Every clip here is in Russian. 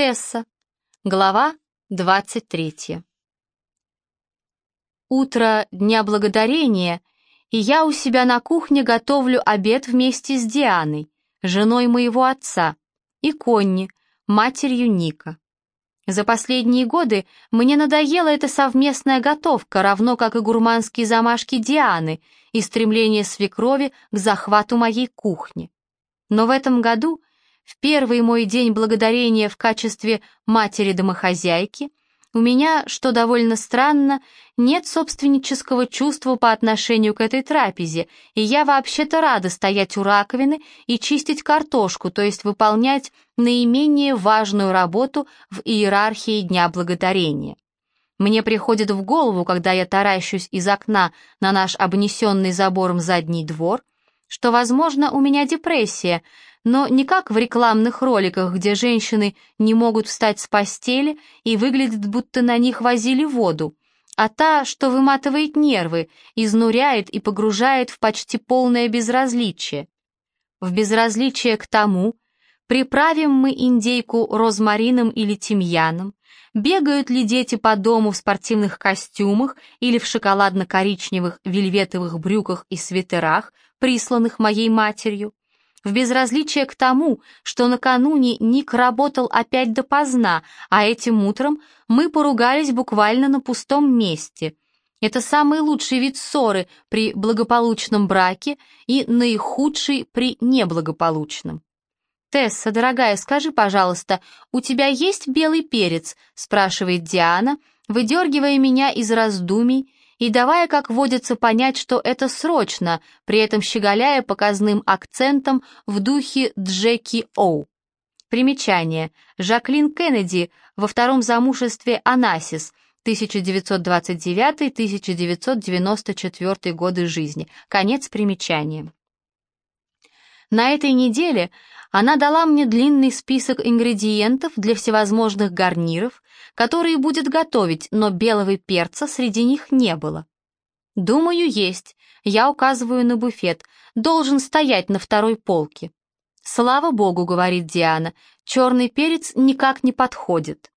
Тесса. Глава 23. Утро Дня Благодарения, и я у себя на кухне готовлю обед вместе с Дианой, женой моего отца, и Конни, матерью Ника. За последние годы мне надоела эта совместная готовка, равно как и гурманские замашки Дианы и стремление свекрови к захвату моей кухни. Но в этом году в первый мой день благодарения в качестве матери-домохозяйки у меня, что довольно странно, нет собственнического чувства по отношению к этой трапезе, и я вообще-то рада стоять у раковины и чистить картошку, то есть выполнять наименее важную работу в иерархии Дня Благодарения. Мне приходит в голову, когда я таращусь из окна на наш обнесенный забором задний двор, что, возможно, у меня депрессия — но не как в рекламных роликах, где женщины не могут встать с постели и выглядят, будто на них возили воду, а та, что выматывает нервы, изнуряет и погружает в почти полное безразличие. В безразличие к тому, приправим мы индейку розмарином или тимьяном, бегают ли дети по дому в спортивных костюмах или в шоколадно-коричневых вельветовых брюках и свитерах, присланных моей матерью, в безразличие к тому, что накануне Ник работал опять допоздна, а этим утром мы поругались буквально на пустом месте. Это самый лучший вид ссоры при благополучном браке и наихудший при неблагополучном. «Тесса, дорогая, скажи, пожалуйста, у тебя есть белый перец?» — спрашивает Диана, выдергивая меня из раздумий и давая, как водится, понять, что это срочно, при этом щеголяя показным акцентом в духе Джеки Оу. Примечание. Жаклин Кеннеди во втором замужестве Анасис, 1929-1994 годы жизни. Конец примечания. На этой неделе она дала мне длинный список ингредиентов для всевозможных гарниров, которые будет готовить, но белого перца среди них не было. «Думаю, есть. Я указываю на буфет. Должен стоять на второй полке». «Слава богу», — говорит Диана, — «черный перец никак не подходит».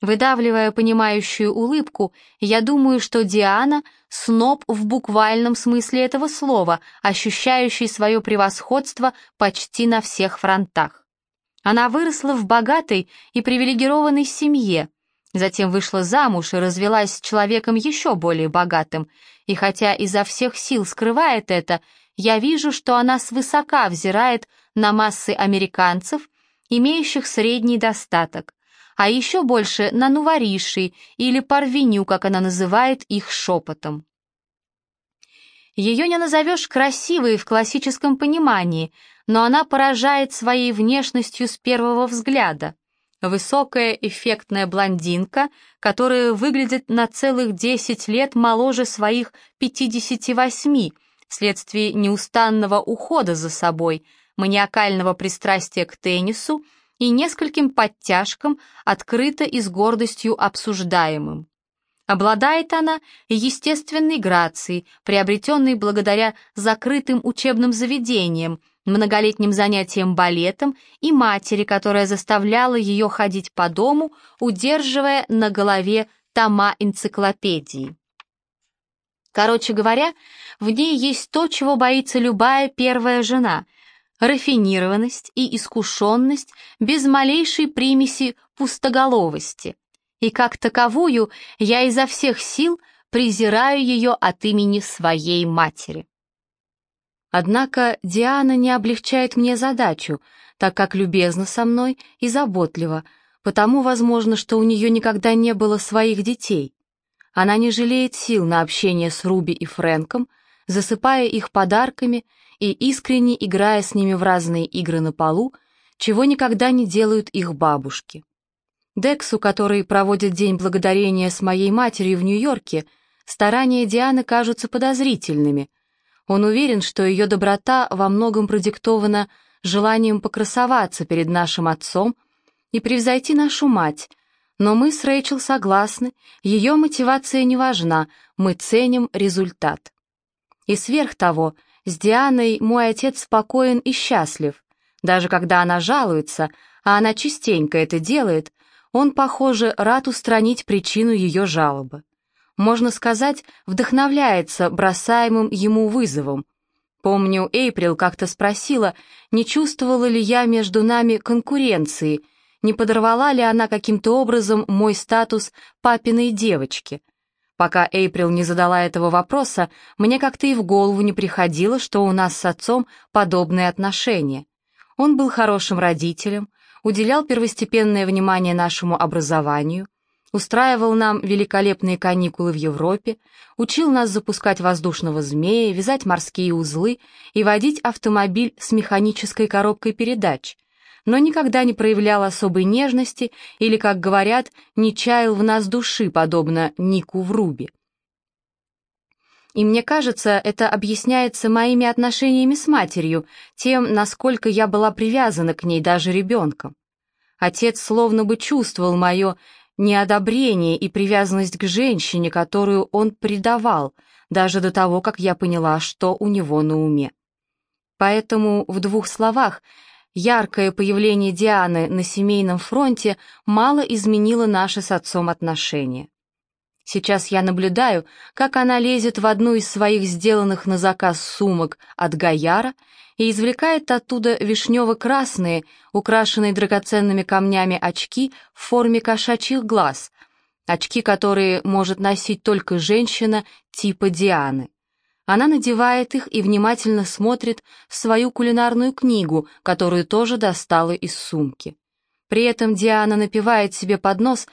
Выдавливая понимающую улыбку, я думаю, что Диана — сноб в буквальном смысле этого слова, ощущающий свое превосходство почти на всех фронтах. Она выросла в богатой и привилегированной семье, затем вышла замуж и развелась с человеком еще более богатым, и хотя изо всех сил скрывает это, я вижу, что она свысока взирает на массы американцев, имеющих средний достаток, а еще больше на нувориши или парвеню, как она называет их шепотом. Ее не назовешь красивой в классическом понимании, но она поражает своей внешностью с первого взгляда. Высокая эффектная блондинка, которая выглядит на целых 10 лет моложе своих 58, вследствие неустанного ухода за собой, маниакального пристрастия к теннису и нескольким подтяжкам, открыто и с гордостью обсуждаемым. Обладает она естественной грацией, приобретенной благодаря закрытым учебным заведениям, многолетним занятиям балетом и матери, которая заставляла ее ходить по дому, удерживая на голове тома энциклопедии. Короче говоря, в ней есть то, чего боится любая первая жена — рафинированность и искушенность без малейшей примеси пустоголовости. И как таковую я изо всех сил презираю ее от имени своей матери. Однако Диана не облегчает мне задачу, так как любезна со мной и заботлива, потому, возможно, что у нее никогда не было своих детей. Она не жалеет сил на общение с Руби и Фрэнком, засыпая их подарками и искренне играя с ними в разные игры на полу, чего никогда не делают их бабушки. Дексу, который проводит День Благодарения с моей матерью в Нью-Йорке, старания Дианы кажутся подозрительными. Он уверен, что ее доброта во многом продиктована желанием покрасоваться перед нашим отцом и превзойти нашу мать, но мы с Рэйчел согласны, ее мотивация не важна, мы ценим результат. И сверх того, с Дианой мой отец спокоен и счастлив. Даже когда она жалуется, а она частенько это делает, он, похоже, рад устранить причину ее жалобы. Можно сказать, вдохновляется бросаемым ему вызовом. Помню, Эйприл как-то спросила, не чувствовала ли я между нами конкуренции, не подорвала ли она каким-то образом мой статус папиной девочки. Пока Эйприл не задала этого вопроса, мне как-то и в голову не приходило, что у нас с отцом подобные отношения. Он был хорошим родителем, уделял первостепенное внимание нашему образованию, устраивал нам великолепные каникулы в Европе, учил нас запускать воздушного змея, вязать морские узлы и водить автомобиль с механической коробкой передач, но никогда не проявлял особой нежности или, как говорят, не чаял в нас души, подобно Нику в Рубе. И мне кажется, это объясняется моими отношениями с матерью, тем, насколько я была привязана к ней даже ребенком. Отец словно бы чувствовал мое неодобрение и привязанность к женщине, которую он предавал, даже до того, как я поняла, что у него на уме. Поэтому в двух словах яркое появление Дианы на семейном фронте мало изменило наши с отцом отношения. Сейчас я наблюдаю, как она лезет в одну из своих сделанных на заказ сумок от Гаяра и извлекает оттуда вишнево-красные, украшенные драгоценными камнями очки в форме кошачьих глаз, очки, которые может носить только женщина типа Дианы. Она надевает их и внимательно смотрит в свою кулинарную книгу, которую тоже достала из сумки. При этом Диана напевает себе под нос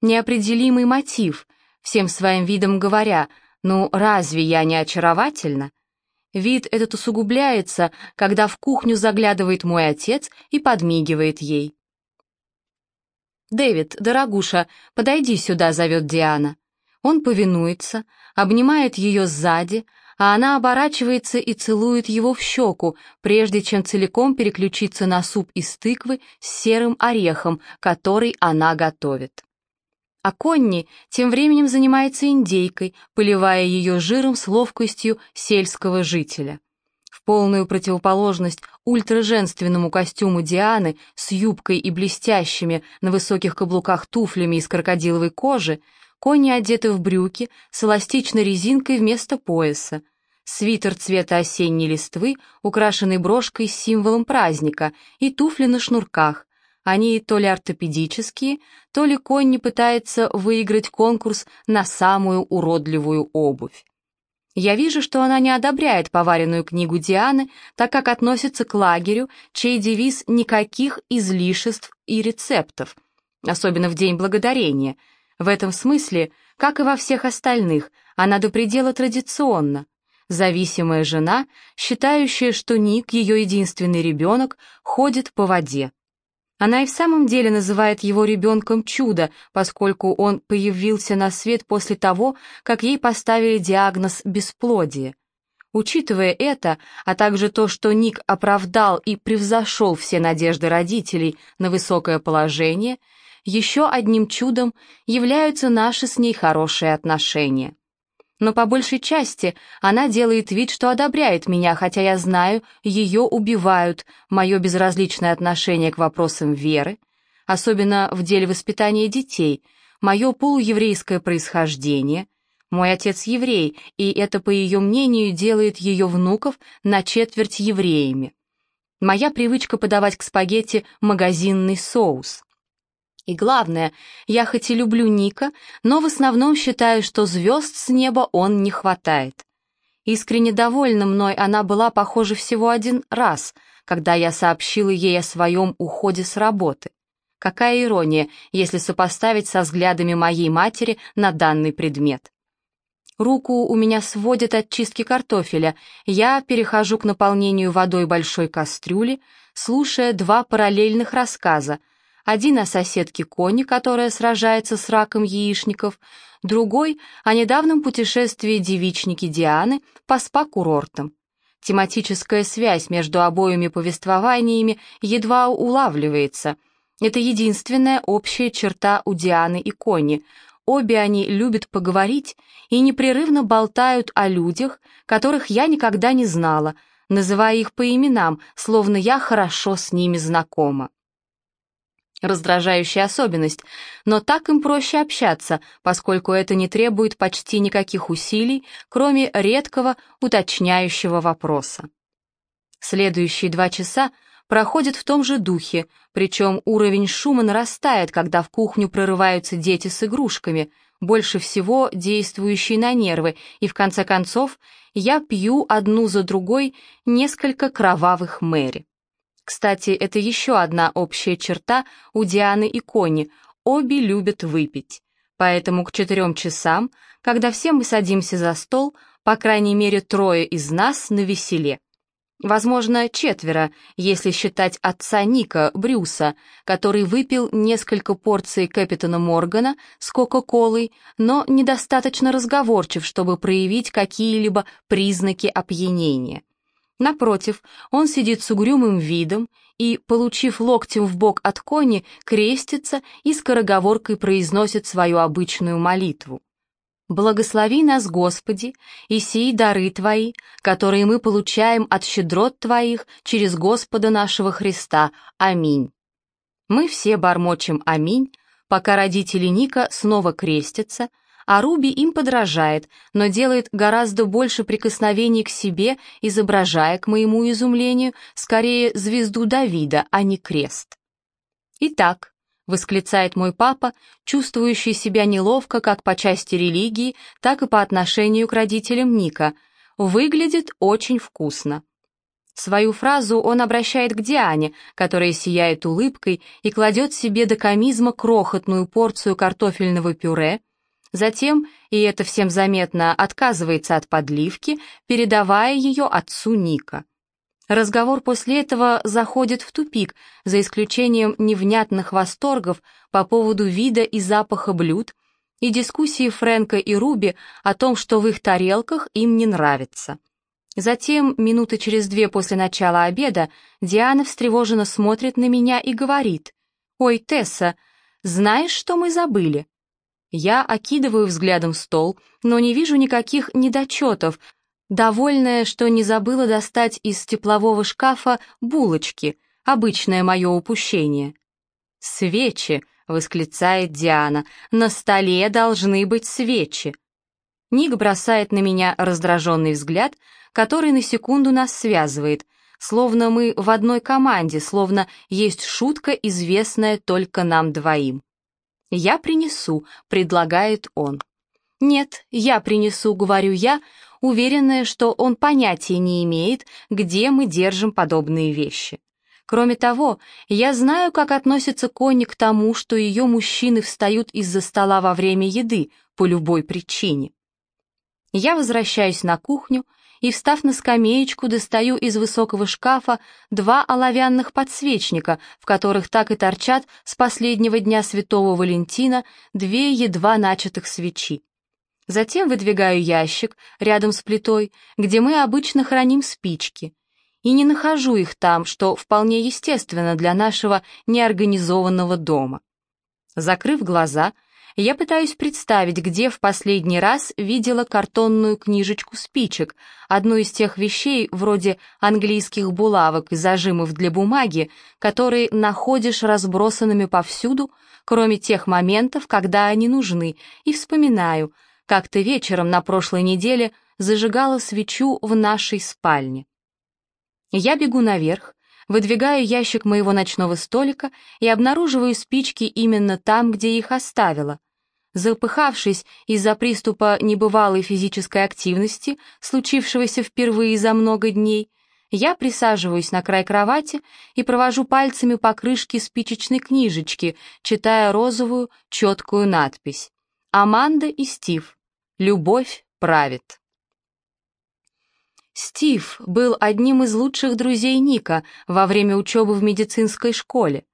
неопределимый мотив — всем своим видом говоря, «Ну, разве я не очаровательна?» Вид этот усугубляется, когда в кухню заглядывает мой отец и подмигивает ей. «Дэвид, дорогуша, подойди сюда», — зовет Диана. Он повинуется, обнимает ее сзади, а она оборачивается и целует его в щеку, прежде чем целиком переключиться на суп из тыквы с серым орехом, который она готовит. А Конни тем временем занимается индейкой, поливая ее жиром с ловкостью сельского жителя. В полную противоположность ультраженственному костюму Дианы с юбкой и блестящими на высоких каблуках туфлями из крокодиловой кожи, Конни одеты в брюки с эластичной резинкой вместо пояса, свитер цвета осенней листвы, украшенный брошкой с символом праздника, и туфли на шнурках, они то ли ортопедические, то ли Конни пытается выиграть конкурс на самую уродливую обувь. Я вижу, что она не одобряет поваренную книгу Дианы, так как относится к лагерю, чей девиз «никаких излишеств и рецептов», особенно в День Благодарения. В этом смысле, как и во всех остальных, она до предела традиционна. Зависимая жена, считающая, что Ник, ее единственный ребенок, ходит по воде. Она и в самом деле называет его ребенком чудо, поскольку он появился на свет после того, как ей поставили диагноз бесплодие. Учитывая это, а также то, что Ник оправдал и превзошел все надежды родителей на высокое положение, еще одним чудом являются наши с ней хорошие отношения но по большей части она делает вид, что одобряет меня, хотя я знаю, ее убивают, мое безразличное отношение к вопросам веры, особенно в деле воспитания детей, мое полуеврейское происхождение. Мой отец еврей, и это, по ее мнению, делает ее внуков на четверть евреями. Моя привычка подавать к спагетти магазинный соус. И главное, я хоть и люблю Ника, но в основном считаю, что звезд с неба он не хватает. Искренне довольна мной она была, похоже, всего один раз, когда я сообщила ей о своем уходе с работы. Какая ирония, если сопоставить со взглядами моей матери на данный предмет. Руку у меня сводит от чистки картофеля, я перехожу к наполнению водой большой кастрюли, слушая два параллельных рассказа — один о соседке Кони, которая сражается с раком яичников, другой о недавнем путешествии девичники Дианы по спа-курортам. Тематическая связь между обоими повествованиями едва улавливается. Это единственная общая черта у Дианы и Кони. Обе они любят поговорить и непрерывно болтают о людях, которых я никогда не знала, называя их по именам, словно я хорошо с ними знакома. Раздражающая особенность, но так им проще общаться, поскольку это не требует почти никаких усилий, кроме редкого уточняющего вопроса. Следующие два часа проходят в том же духе, причем уровень шума нарастает, когда в кухню прорываются дети с игрушками, больше всего действующие на нервы, и в конце концов я пью одну за другой несколько кровавых Мэри. Кстати, это еще одна общая черта у Дианы и Кони, обе любят выпить. Поэтому к четырем часам, когда все мы садимся за стол, по крайней мере трое из нас на веселе. Возможно, четверо, если считать отца Ника, Брюса, который выпил несколько порций Капитана Моргана с Кока-Колой, но недостаточно разговорчив, чтобы проявить какие-либо признаки опьянения. Напротив, он сидит с угрюмым видом и, получив локтем в бок от кони, крестится и скороговоркой произносит свою обычную молитву. Благослови нас, Господи, и сии дары Твои, которые мы получаем от щедрот Твоих через Господа нашего Христа. Аминь. Мы все бормочем «Аминь», пока родители Ника снова крестятся, а Руби им подражает, но делает гораздо больше прикосновений к себе, изображая, к моему изумлению, скорее звезду Давида, а не крест. Итак, — восклицает мой папа, чувствующий себя неловко как по части религии, так и по отношению к родителям Ника. «Выглядит очень вкусно». Свою фразу он обращает к Диане, которая сияет улыбкой и кладет себе до комизма крохотную порцию картофельного пюре, затем, и это всем заметно, отказывается от подливки, передавая ее отцу Ника. Разговор после этого заходит в тупик, за исключением невнятных восторгов по поводу вида и запаха блюд и дискуссии Фрэнка и Руби о том, что в их тарелках им не нравится. Затем, минуты через две после начала обеда, Диана встревоженно смотрит на меня и говорит, «Ой, Тесса, знаешь, что мы забыли?» Я окидываю взглядом стол, но не вижу никаких недочетов, довольная, что не забыла достать из теплового шкафа булочки, обычное мое упущение. «Свечи!» — восклицает Диана. «На столе должны быть свечи!» Ник бросает на меня раздраженный взгляд, который на секунду нас связывает, словно мы в одной команде, словно есть шутка, известная только нам двоим. «Я принесу», — предлагает он. «Нет, я принесу», — говорю я, уверенная, что он понятия не имеет, где мы держим подобные вещи. Кроме того, я знаю, как относится Конни к тому, что ее мужчины встают из-за стола во время еды по любой причине. Я возвращаюсь на кухню и, встав на скамеечку, достаю из высокого шкафа два оловянных подсвечника, в которых так и торчат с последнего дня Святого Валентина две едва начатых свечи. Затем выдвигаю ящик рядом с плитой, где мы обычно храним спички, и не нахожу их там, что вполне естественно для нашего неорганизованного дома. Закрыв глаза, я пытаюсь представить, где в последний раз видела картонную книжечку спичек, одну из тех вещей вроде английских булавок и зажимов для бумаги, которые находишь разбросанными повсюду, кроме тех моментов, когда они нужны, и вспоминаю — как-то вечером на прошлой неделе зажигала свечу в нашей спальне. Я бегу наверх, выдвигаю ящик моего ночного столика и обнаруживаю спички именно там, где их оставила. Запыхавшись из-за приступа небывалой физической активности, случившегося впервые за много дней, я присаживаюсь на край кровати и провожу пальцами по крышке спичечной книжечки, читая розовую, четкую надпись. «Аманда и Стив. Любовь правит. Стив был одним из лучших друзей Ника во время учебы в медицинской школе.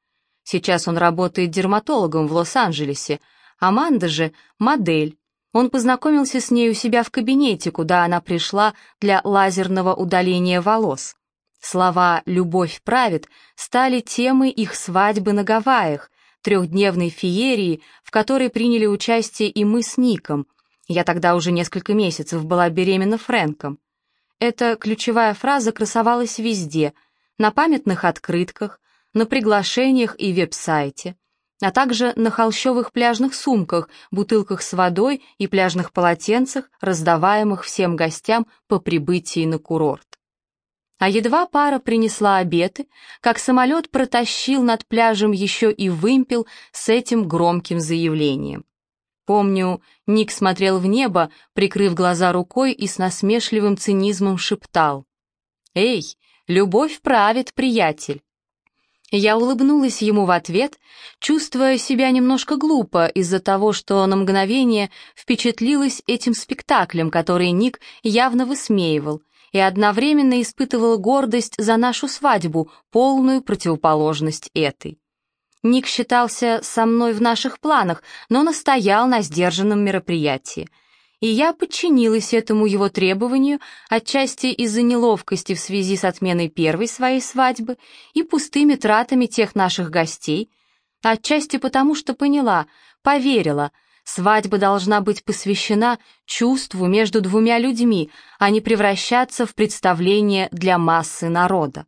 Сейчас он работает дерматологом в Лос-Анджелесе. Аманда же — модель. Он познакомился с ней у себя в кабинете, куда она пришла для лазерного удаления волос. Слова «любовь правит» стали темой их свадьбы на Гавайях, трехдневной феерии, в которой приняли участие и мы с Ником — я тогда уже несколько месяцев была беременна Фрэнком. Эта ключевая фраза красовалась везде, на памятных открытках, на приглашениях и веб-сайте, а также на холщовых пляжных сумках, бутылках с водой и пляжных полотенцах, раздаваемых всем гостям по прибытии на курорт. А едва пара принесла обеты, как самолет протащил над пляжем еще и вымпел с этим громким заявлением. Помню, Ник смотрел в небо, прикрыв глаза рукой и с насмешливым цинизмом шептал. «Эй, любовь правит, приятель!» Я улыбнулась ему в ответ, чувствуя себя немножко глупо из-за того, что на мгновение впечатлилась этим спектаклем, который Ник явно высмеивал, и одновременно испытывала гордость за нашу свадьбу, полную противоположность этой. Ник считался со мной в наших планах, но настоял на сдержанном мероприятии. И я подчинилась этому его требованию, отчасти из-за неловкости в связи с отменой первой своей свадьбы и пустыми тратами тех наших гостей, отчасти потому, что поняла, поверила — Свадьба должна быть посвящена чувству между двумя людьми, а не превращаться в представление для массы народа.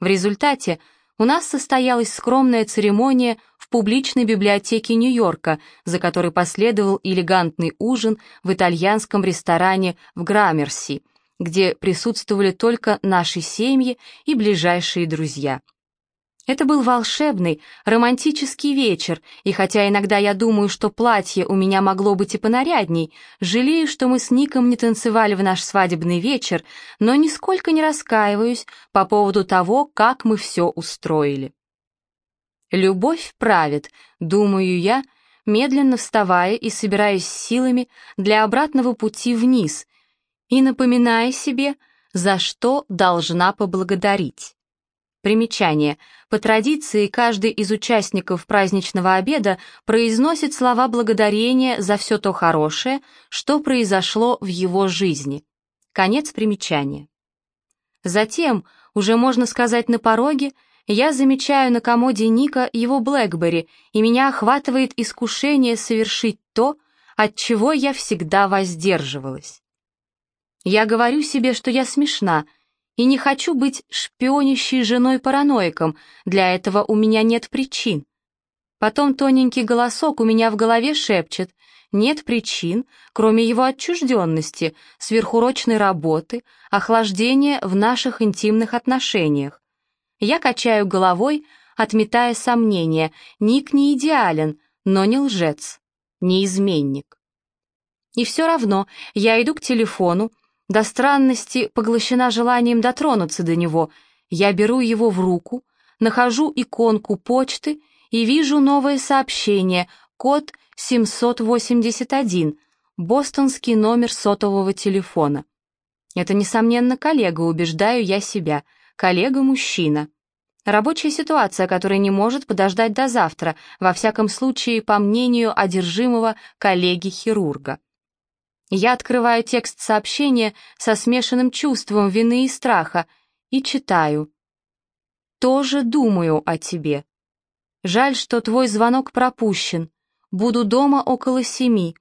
В результате у нас состоялась скромная церемония в публичной библиотеке Нью-Йорка, за которой последовал элегантный ужин в итальянском ресторане в Граммерси, где присутствовали только наши семьи и ближайшие друзья. Это был волшебный, романтический вечер, и хотя иногда я думаю, что платье у меня могло быть и понарядней, жалею, что мы с Ником не танцевали в наш свадебный вечер, но нисколько не раскаиваюсь по поводу того, как мы все устроили. «Любовь правит», — думаю я, медленно вставая и собираясь силами для обратного пути вниз, и напоминая себе, за что должна поблагодарить. Примечание. По традиции, каждый из участников праздничного обеда произносит слова благодарения за все то хорошее, что произошло в его жизни. Конец примечания. Затем, уже можно сказать на пороге, я замечаю на комоде Ника его Блэкбери, и меня охватывает искушение совершить то, от чего я всегда воздерживалась. Я говорю себе, что я смешна — и не хочу быть шпионящей женой-параноиком, для этого у меня нет причин. Потом тоненький голосок у меня в голове шепчет, нет причин, кроме его отчужденности, сверхурочной работы, охлаждения в наших интимных отношениях. Я качаю головой, отметая сомнения, Ник не идеален, но не лжец, не изменник. И все равно я иду к телефону, до странности поглощена желанием дотронуться до него. Я беру его в руку, нахожу иконку почты и вижу новое сообщение, код 781, бостонский номер сотового телефона. Это, несомненно, коллега, убеждаю я себя. Коллега-мужчина. Рабочая ситуация, которая не может подождать до завтра, во всяком случае, по мнению одержимого коллеги-хирурга. Я открываю текст сообщения со смешанным чувством вины и страха и читаю. «Тоже думаю о тебе. Жаль, что твой звонок пропущен. Буду дома около семи.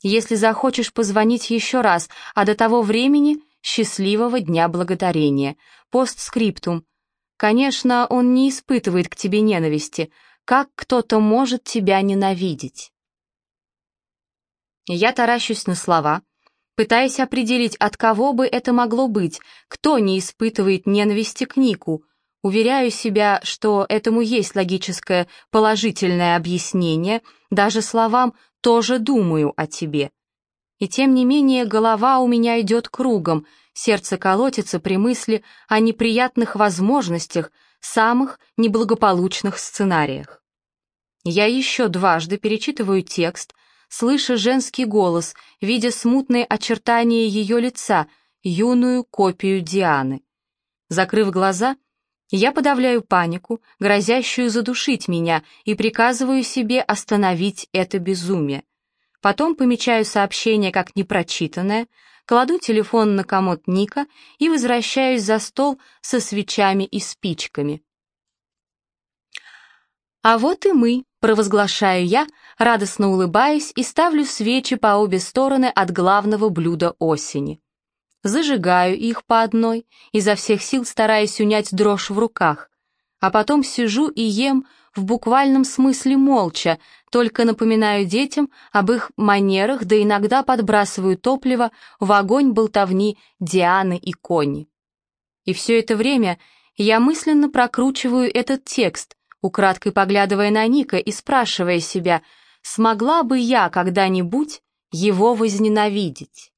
Если захочешь позвонить еще раз, а до того времени счастливого дня благодарения. Постскриптум. Конечно, он не испытывает к тебе ненависти. Как кто-то может тебя ненавидеть?» Я таращусь на слова, пытаясь определить, от кого бы это могло быть, кто не испытывает ненависти к Нику. Уверяю себя, что этому есть логическое положительное объяснение, даже словам «тоже думаю о тебе». И тем не менее голова у меня идет кругом, сердце колотится при мысли о неприятных возможностях, самых неблагополучных сценариях. Я еще дважды перечитываю текст, слыша женский голос, видя смутные очертания ее лица, юную копию Дианы. Закрыв глаза, я подавляю панику, грозящую задушить меня, и приказываю себе остановить это безумие. Потом помечаю сообщение как непрочитанное, кладу телефон на комод Ника и возвращаюсь за стол со свечами и спичками. А вот и мы, провозглашаю я, радостно улыбаясь и ставлю свечи по обе стороны от главного блюда осени. Зажигаю их по одной, изо всех сил стараясь унять дрожь в руках, а потом сижу и ем в буквальном смысле молча, только напоминаю детям об их манерах, да иногда подбрасываю топливо в огонь болтовни Дианы и Кони. И все это время я мысленно прокручиваю этот текст, украдкой поглядывая на Ника и спрашивая себя, смогла бы я когда-нибудь его возненавидеть?